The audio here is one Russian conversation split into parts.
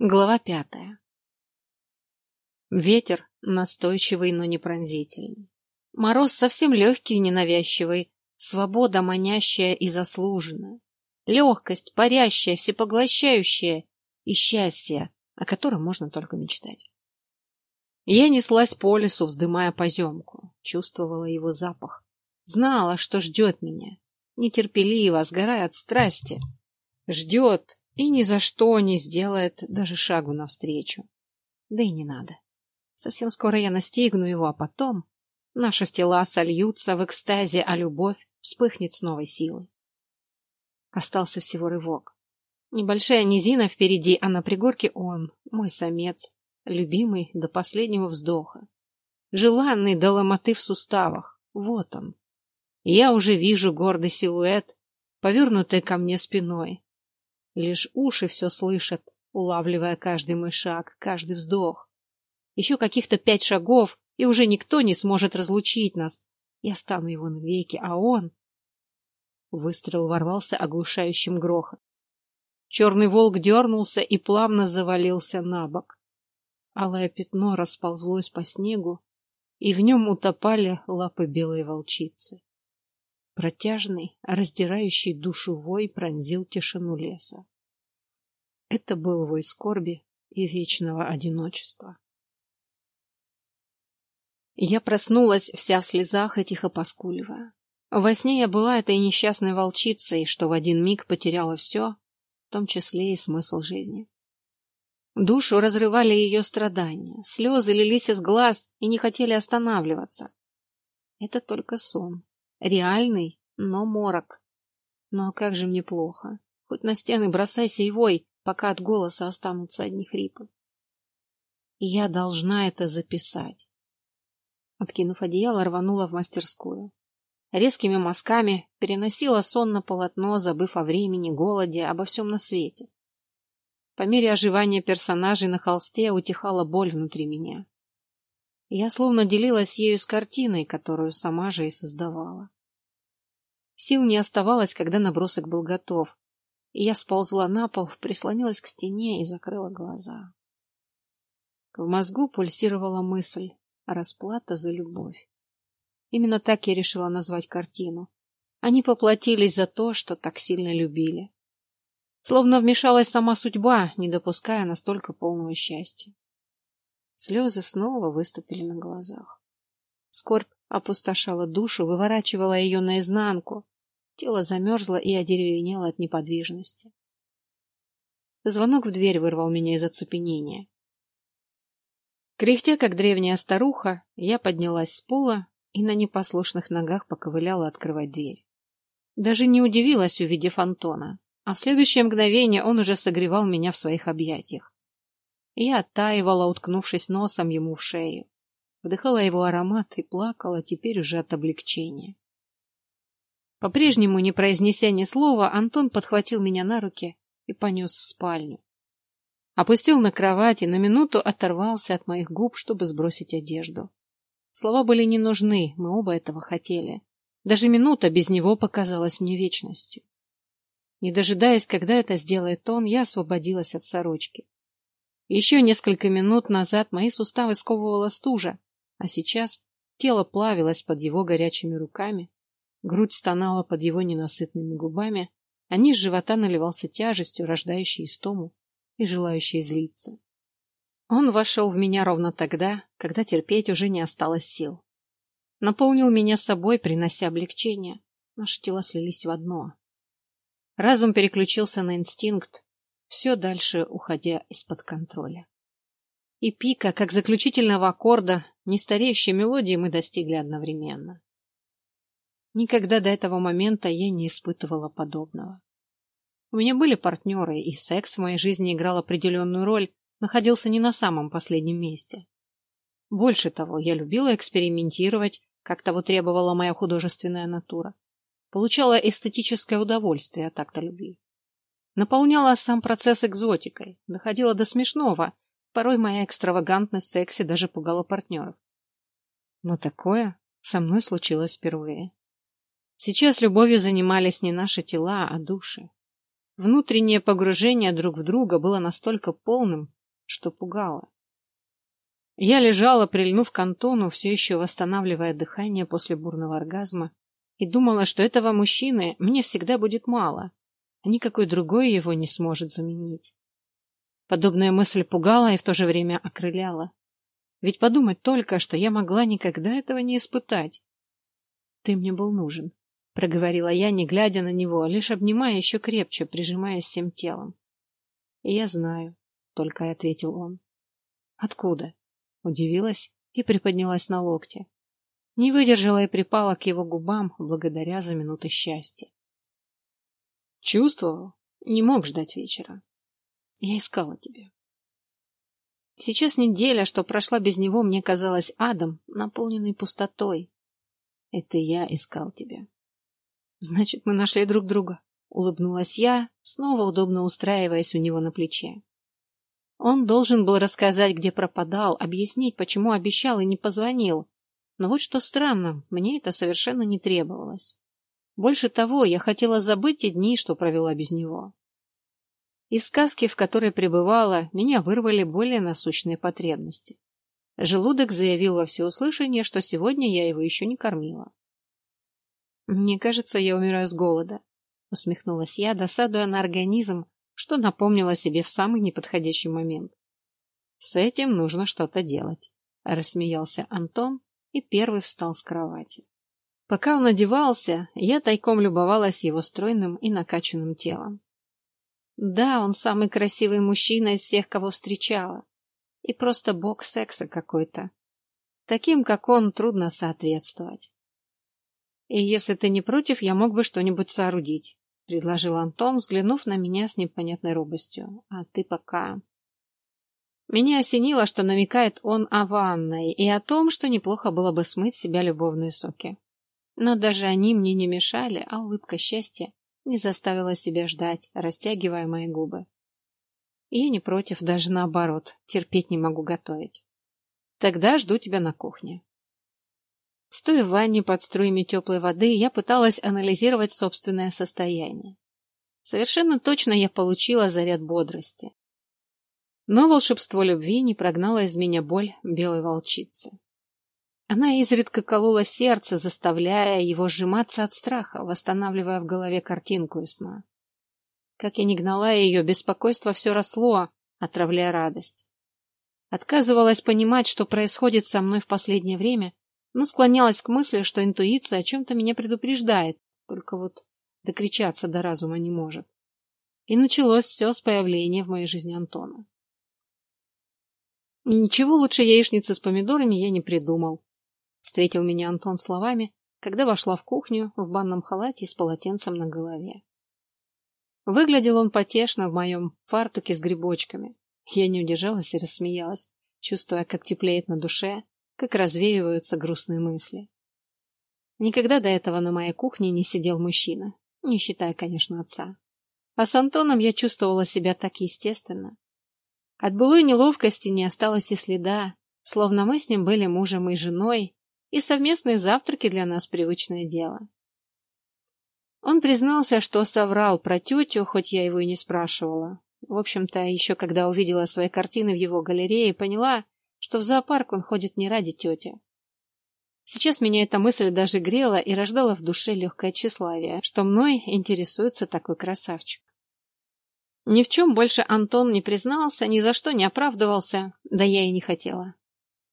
Глава пятая. Ветер настойчивый, но не пронзительный. Мороз совсем легкий и ненавязчивый, свобода манящая и заслуженная. Легкость, парящая, всепоглощающая и счастье, о котором можно только мечтать. Я неслась по лесу, вздымая поземку, чувствовала его запах, знала, что ждет меня, нетерпеливо, сгорая от страсти. Ждет, и ни за что не сделает даже шагу навстречу. Да и не надо. Совсем скоро я настигну его, а потом наши тела сольются в экстазе, а любовь вспыхнет с новой силой. Остался всего рывок. Небольшая низина впереди, а на пригорке он, мой самец, любимый до последнего вздоха. Желанный до ломоты в суставах. Вот он. Я уже вижу гордый силуэт, повернутый ко мне спиной, Лишь уши все слышат, улавливая каждый мой шаг, каждый вздох. Еще каких-то пять шагов, и уже никто не сможет разлучить нас. Я стану его навеки, а он... Выстрел ворвался оглушающим грохот. Черный волк дернулся и плавно завалился на бок. Алое пятно расползлось по снегу, и в нем утопали лапы белой волчицы. Протяжный, раздирающий душу вой пронзил тишину леса. Это был вой скорби и вечного одиночества. Я проснулась вся в слезах и тихо поскуливая. Во сне я была этой несчастной волчицей, что в один миг потеряла все, в том числе и смысл жизни. Душу разрывали ее страдания, слезы лились из глаз и не хотели останавливаться. Это только сон, Реальный, но морок. Ну а как же мне плохо. Хоть на стены бросайся и вой, пока от голоса останутся одни хрипы. Я должна это записать. Откинув одеяло, рванула в мастерскую. Резкими мазками переносила сон на полотно, забыв о времени, голоде, обо всем на свете. По мере оживания персонажей на холсте утихала боль внутри меня. Я словно делилась ею с картиной, которую сама же и создавала. Сил не оставалось, когда набросок был готов, и я сползла на пол, прислонилась к стене и закрыла глаза. В мозгу пульсировала мысль «Расплата за любовь». Именно так я решила назвать картину. Они поплатились за то, что так сильно любили. Словно вмешалась сама судьба, не допуская настолько полного счастья. Слезы снова выступили на глазах. Скорбь опустошала душу, выворачивала ее наизнанку. Тело замерзло и одеревенело от неподвижности. Звонок в дверь вырвал меня из оцепенения. Кряхтя, как древняя старуха, я поднялась с пола и на непослушных ногах поковыляла открывать дверь. Даже не удивилась, увидев Антона, а в следующее мгновение он уже согревал меня в своих объятиях. Я оттаивала, уткнувшись носом ему в шею вдыхала его аромат и плакала теперь уже от облегчения. По-прежнему, не произнеся ни слова, Антон подхватил меня на руки и понес в спальню. Опустил на кровать и на минуту оторвался от моих губ, чтобы сбросить одежду. Слова были не нужны, мы оба этого хотели. Даже минута без него показалась мне вечностью. Не дожидаясь, когда это сделает он, я освободилась от сорочки. Еще несколько минут назад мои суставы сковывала стужа, а сейчас тело плавилось под его горячими руками, грудь стонала под его ненасытными губами, а низ живота наливался тяжестью, рождающей истому и желающей злиться. Он вошел в меня ровно тогда, когда терпеть уже не осталось сил. Наполнил меня собой, принося облегчение. Наши тела слились в одно. Разум переключился на инстинкт, все дальше уходя из-под контроля. И пика, как заключительного аккорда, нестареющей мелодии мы достигли одновременно. Никогда до этого момента я не испытывала подобного. У меня были партнеры, и секс в моей жизни играл определенную роль, находился не на самом последнем месте. Больше того, я любила экспериментировать, как того требовала моя художественная натура. Получала эстетическое удовольствие от акта любви. Наполняла сам процесс экзотикой, доходила до смешного, Порой моя экстравагантность в сексе даже пугала партнеров. Но такое со мной случилось впервые. Сейчас любовью занимались не наши тела, а души. Внутреннее погружение друг в друга было настолько полным, что пугало. Я лежала, прильнув к Антону, все еще восстанавливая дыхание после бурного оргазма, и думала, что этого мужчины мне всегда будет мало, никакой другой его не сможет заменить. Подобная мысль пугала и в то же время окрыляла. Ведь подумать только, что я могла никогда этого не испытать. Ты мне был нужен, — проговорила я, не глядя на него, а лишь обнимая еще крепче, прижимаясь всем телом. — Я знаю, — только и ответил он. — Откуда? — удивилась и приподнялась на локте. Не выдержала и припала к его губам, благодаря за минуты счастья. Чувствовал, не мог ждать вечера. Я искала тебя. Сейчас неделя, что прошла без него, мне казалась адом, наполненной пустотой. Это я искал тебя. Значит, мы нашли друг друга. Улыбнулась я, снова удобно устраиваясь у него на плече. Он должен был рассказать, где пропадал, объяснить, почему обещал и не позвонил. Но вот что странно, мне это совершенно не требовалось. Больше того, я хотела забыть те дни, что провела без него. Из сказки, в которой пребывала, меня вырвали более насущные потребности. Желудок заявил во всеуслышание, что сегодня я его еще не кормила. «Мне кажется, я умираю с голода», — усмехнулась я, досадуя на организм, что напомнила себе в самый неподходящий момент. «С этим нужно что-то делать», — рассмеялся Антон и первый встал с кровати. Пока он одевался, я тайком любовалась его стройным и накачанным телом. Да, он самый красивый мужчина из всех, кого встречала. И просто бог секса какой-то. Таким, как он, трудно соответствовать. И если ты не против, я мог бы что-нибудь соорудить, — предложил Антон, взглянув на меня с непонятной робостью. А ты пока... Меня осенило, что намекает он о ванной и о том, что неплохо было бы смыть себя любовные соки. Но даже они мне не мешали, а улыбка счастья не заставила себя ждать, растягивая мои губы. Я не против, даже наоборот, терпеть не могу готовить. Тогда жду тебя на кухне. Стоя в ванне под струями теплой воды, я пыталась анализировать собственное состояние. Совершенно точно я получила заряд бодрости. Но волшебство любви не прогнало из меня боль белой волчицы. Она изредка колола сердце, заставляя его сжиматься от страха, восстанавливая в голове картинку из сна. Как я не гнала ее, беспокойство все росло, отравляя радость. Отказывалась понимать, что происходит со мной в последнее время, но склонялась к мысли, что интуиция о чем-то меня предупреждает, только вот докричаться до разума не может. И началось все с появления в моей жизни Антона. Ничего лучше яичницы с помидорами я не придумал. Встретил меня Антон словами, когда вошла в кухню в банном халате с полотенцем на голове. Выглядел он потешно в моем фартуке с грибочками. Я не удержалась и рассмеялась, чувствуя, как теплеет на душе, как развеиваются грустные мысли. Никогда до этого на моей кухне не сидел мужчина, не считая, конечно, отца. А с Антоном я чувствовала себя так естественно. От былой неловкости не осталось и следа, словно мы с ним были мужем и женой, и совместные завтраки для нас привычное дело. Он признался, что соврал про тетю, хоть я его и не спрашивала. В общем-то, еще когда увидела свои картины в его галерее, поняла, что в зоопарк он ходит не ради тети. Сейчас меня эта мысль даже грела и рождала в душе легкое тщеславие, что мной интересуется такой красавчик. Ни в чем больше Антон не признался, ни за что не оправдывался, да я и не хотела.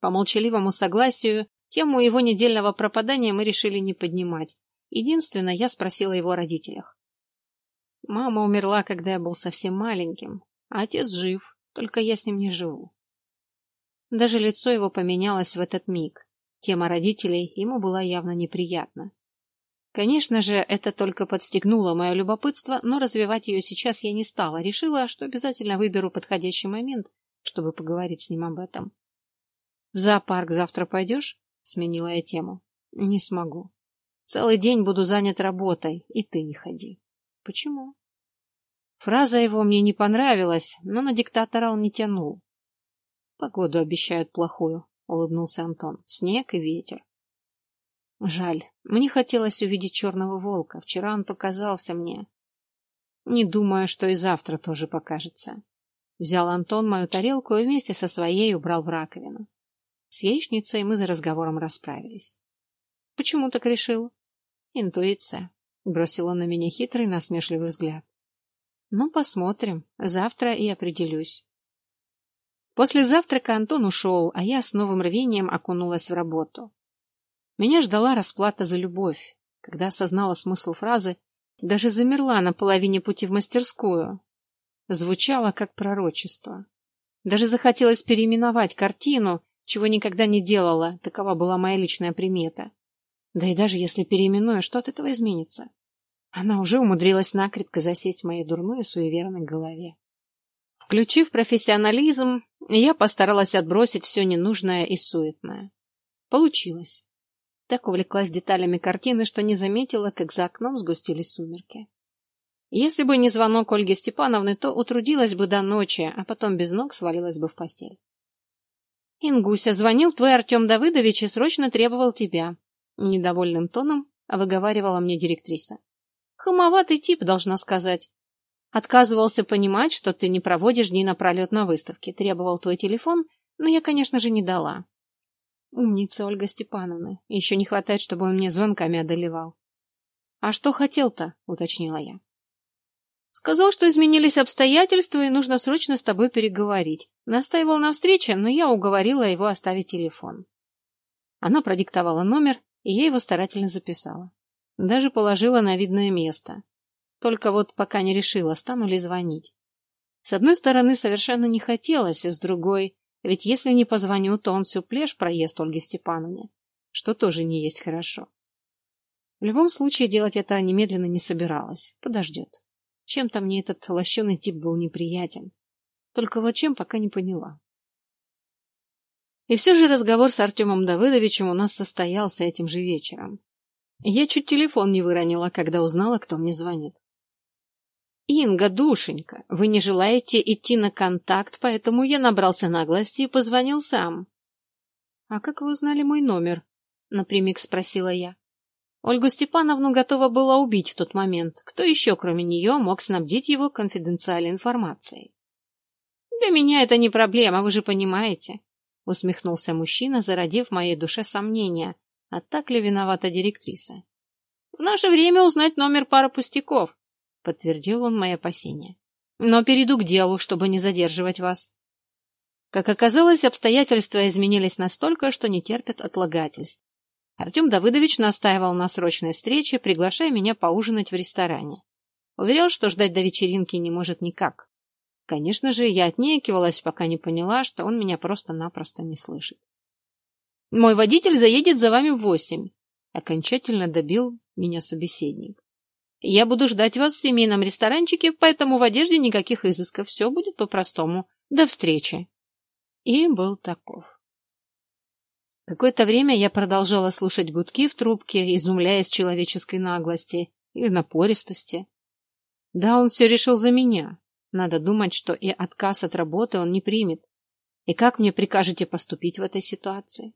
По молчаливому согласию Тему его недельного пропадания мы решили не поднимать. Единственное, я спросила его о родителях. Мама умерла, когда я был совсем маленьким, а отец жив, только я с ним не живу. Даже лицо его поменялось в этот миг. Тема родителей ему была явно неприятна. Конечно же, это только подстегнуло мое любопытство, но развивать ее сейчас я не стала. Решила, что обязательно выберу подходящий момент, чтобы поговорить с ним об этом. — В зоопарк завтра пойдешь? Сменила я тему. Не смогу. Целый день буду занят работой, и ты не ходи. Почему? Фраза его мне не понравилась, но на диктатора он не тянул. Погоду обещают плохую, улыбнулся Антон. Снег и ветер. Жаль. Мне хотелось увидеть черного волка. Вчера он показался мне. Не думаю, что и завтра тоже покажется. Взял Антон мою тарелку и вместе со своей убрал в раковину. С яичницей мы за разговором расправились. Почему так решил? Интуиция. Бросил он на меня хитрый, насмешливый взгляд. Ну, посмотрим. Завтра и определюсь. После завтрака Антон ушел, а я с новым рвением окунулась в работу. Меня ждала расплата за любовь. Когда осознала смысл фразы, даже замерла на половине пути в мастерскую. Звучало как пророчество. Даже захотелось переименовать картину, чего никогда не делала, такова была моя личная примета. Да и даже если переименую, что от этого изменится? Она уже умудрилась накрепко засесть в моей дурной и суеверной голове. Включив профессионализм, я постаралась отбросить все ненужное и суетное. Получилось. Так увлеклась деталями картины, что не заметила, как за окном сгустились сумерки. Если бы не звонок Ольги Степановны, то утрудилась бы до ночи, а потом без ног свалилась бы в постель. «Ингуся, звонил твой Артем Давыдович и срочно требовал тебя», — недовольным тоном выговаривала мне директриса. «Хамоватый тип, должна сказать. Отказывался понимать, что ты не проводишь дни напролет на выставке. Требовал твой телефон, но я, конечно же, не дала». Умница Ольга Степановна. Еще не хватает, чтобы он мне звонками одолевал. «А что хотел-то?» — уточнила я. Сказал, что изменились обстоятельства и нужно срочно с тобой переговорить. Настаивал на встрече, но я уговорила его оставить телефон. Она продиктовала номер, и я его старательно записала. Даже положила на видное место. Только вот пока не решила, стану ли звонить. С одной стороны, совершенно не хотелось, а с другой, ведь если не позвоню, то он всю плешь проест Ольге Степановне, что тоже не есть хорошо. В любом случае, делать это немедленно не собиралась. Подождет. Чем-то мне этот лощеный тип был неприятен. Только вот чем пока не поняла. И все же разговор с Артемом Давыдовичем у нас состоялся этим же вечером. Я чуть телефон не выронила, когда узнала, кто мне звонит. «Инга, душенька, вы не желаете идти на контакт, поэтому я набрался наглости и позвонил сам». «А как вы узнали мой номер?» — напрямик спросила я. Ольгу Степановну готова была убить в тот момент. Кто еще, кроме нее, мог снабдить его конфиденциальной информацией? «Для меня это не проблема, вы же понимаете», — усмехнулся мужчина, зародив в моей душе сомнения, а так ли виновата директриса. «В наше время узнать номер пара пустяков», — подтвердил он мои опасения. «Но перейду к делу, чтобы не задерживать вас». Как оказалось, обстоятельства изменились настолько, что не терпят отлагательств. Артем Давыдович настаивал на срочной встрече, приглашая меня поужинать в ресторане. Уверял, что ждать до вечеринки не может никак. Конечно же, я отнекивалась, пока не поняла, что он меня просто-напросто не слышит. «Мой водитель заедет за вами в восемь», — окончательно добил меня собеседник. «Я буду ждать вас в семейном ресторанчике, поэтому в одежде никаких изысков. Все будет по-простому. До встречи». И был таков. Какое-то время я продолжала слушать гудки в трубке, изумляясь человеческой наглости или напористости. Да, он все решил за меня. Надо думать, что и отказ от работы он не примет. И как мне прикажете поступить в этой ситуации?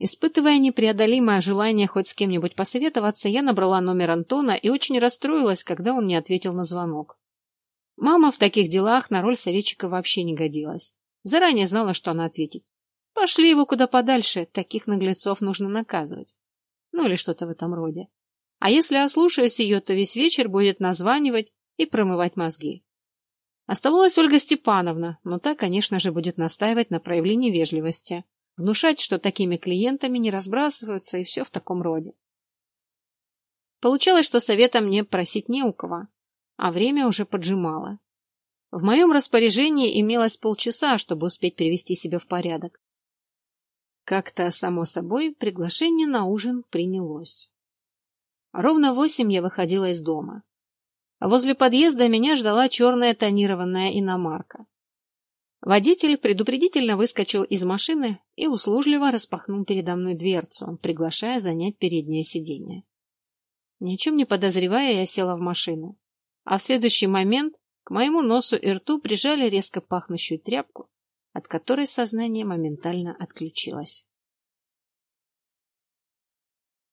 Испытывая непреодолимое желание хоть с кем-нибудь посоветоваться, я набрала номер Антона и очень расстроилась, когда он не ответил на звонок. Мама в таких делах на роль советчика вообще не годилась. Заранее знала, что она ответит. Пошли его куда подальше, таких наглецов нужно наказывать. Ну или что-то в этом роде. А если ослушаюсь ее, то весь вечер будет названивать и промывать мозги. Оставалась Ольга Степановна, но та, конечно же, будет настаивать на проявлении вежливости, внушать, что такими клиентами не разбрасываются и все в таком роде. Получалось, что совета мне просить не у кого, а время уже поджимало. В моем распоряжении имелось полчаса, чтобы успеть привести себя в порядок. Как-то, само собой, приглашение на ужин принялось. Ровно восемь я выходила из дома. Возле подъезда меня ждала черная тонированная иномарка. Водитель предупредительно выскочил из машины и услужливо распахнул передо мной дверцу, приглашая занять переднее сиденье. Ни о чем не подозревая, я села в машину. А в следующий момент к моему носу и рту прижали резко пахнущую тряпку, от которой сознание моментально отключилось.